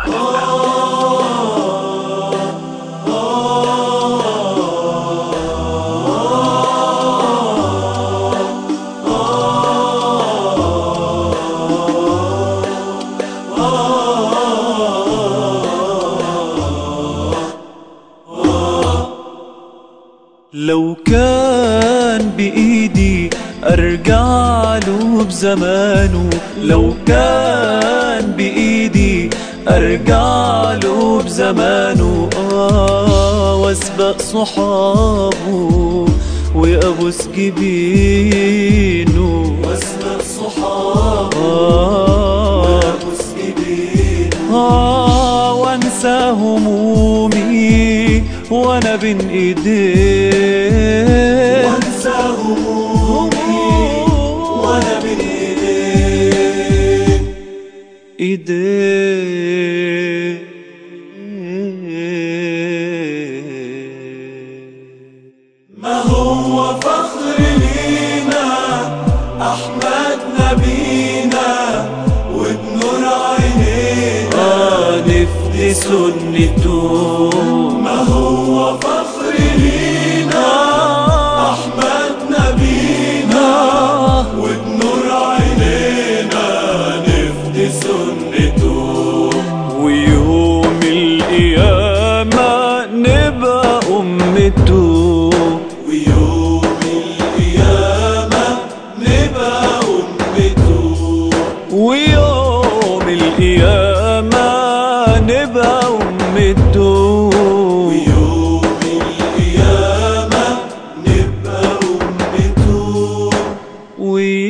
لو كان بإيدي أرجع له بزمانه. لو كان بإيدي أرجع له بزمانه. آه وأسبق صحابه وأبوس جبينه واسبق صحابه آه وابوس جبينه آه وانسى همومي وأنا بين ايديه. وانسى همومي وأنا بين ايديك ايديه. هو فخر لينا أحمد نبينا وبنور عينينا. آه نفدي سنته ما هو فخر لينا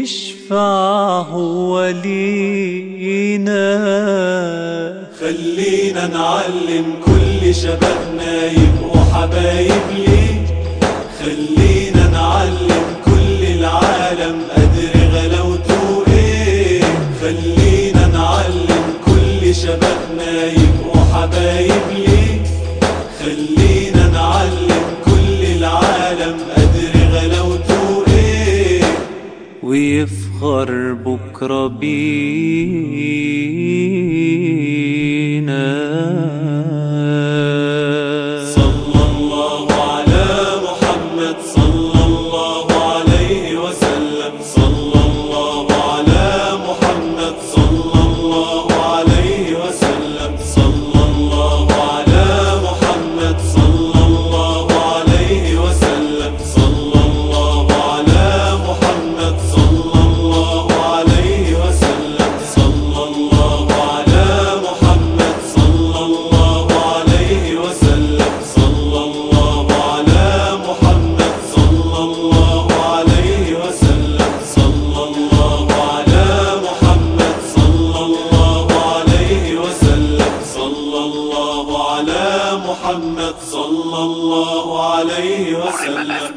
يشفع ولينا. خلينا نعلم كل شبابنا يبقوا حبايب ليك خلينا نعلم كل العالم قدر غلاوته إيه. خلينا نعلم كل شباب نايم غربك ربيع. محمد صلى الله عليه وسلم.